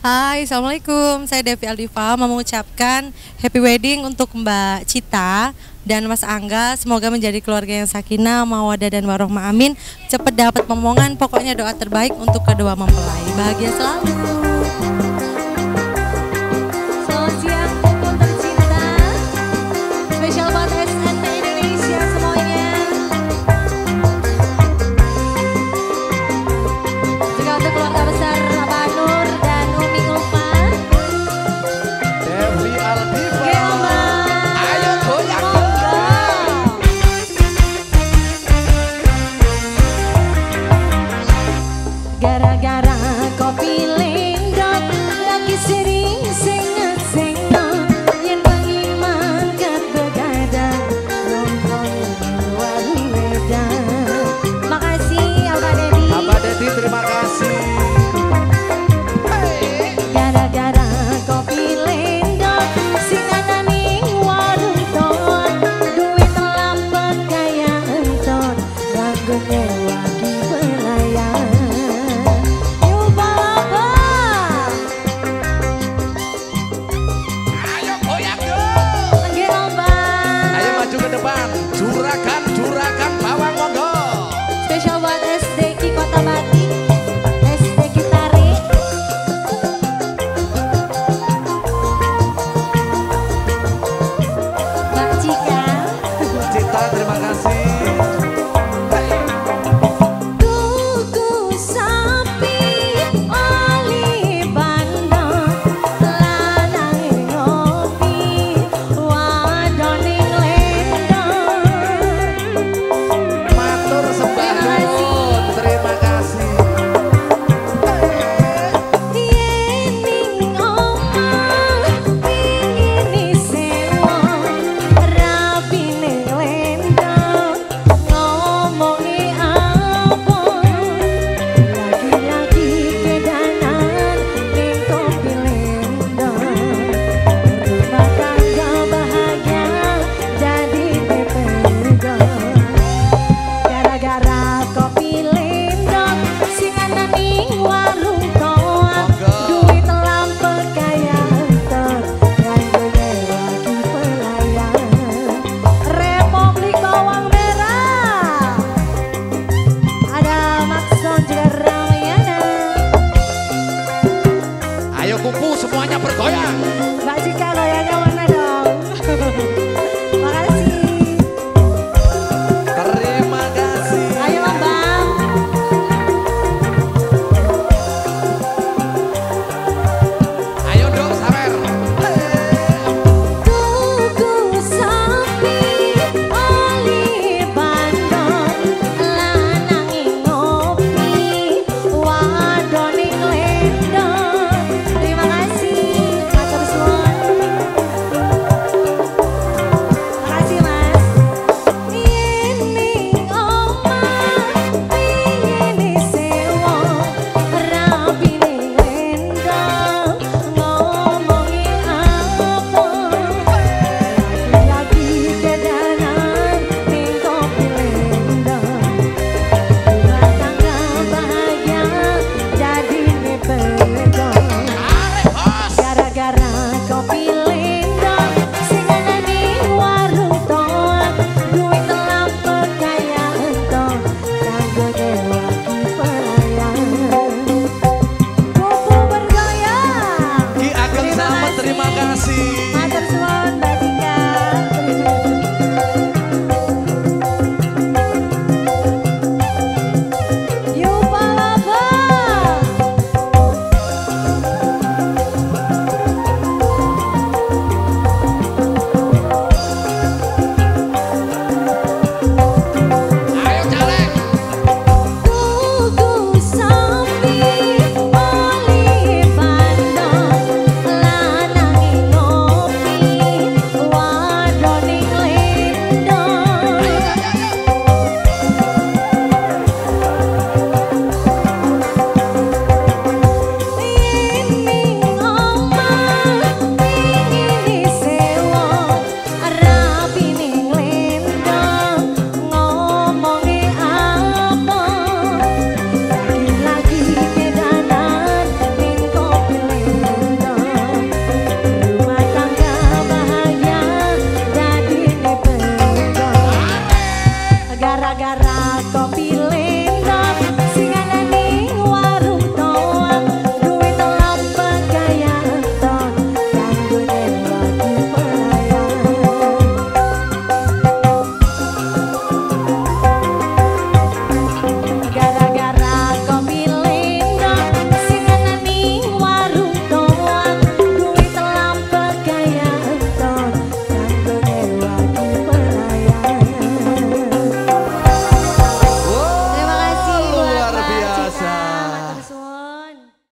Hai, Assalamualaikum. Saya Devi Aldiva mau mengucapkan happy wedding untuk Mbak Cita dan Mas Angga. Semoga menjadi keluarga yang sakinah, mawadah dan warohmah amin. Cepat dapat momongan, pokoknya doa terbaik untuk kedua mempelai. Bahagia selalu.